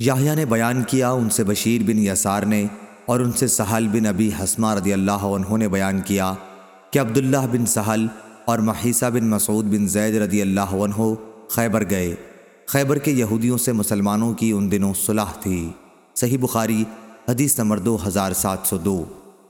یاہیا نے بیان کیا، ان سے بشیر بن یسار نے اور ان سے سہل بن ابی حسمہ رضی اللہ عنہ نے بیان کیا کہ عبداللہ بن سہل اور محیسہ بن مسعود بن زید رضی اللہ عنہ خیبر گئے۔ خیبر کے یہودیوں سے مسلمانوں کی ان دنوں صلح تھی۔ صحیح بخاری، حدیث نمبر دو ہزار سات سو دو۔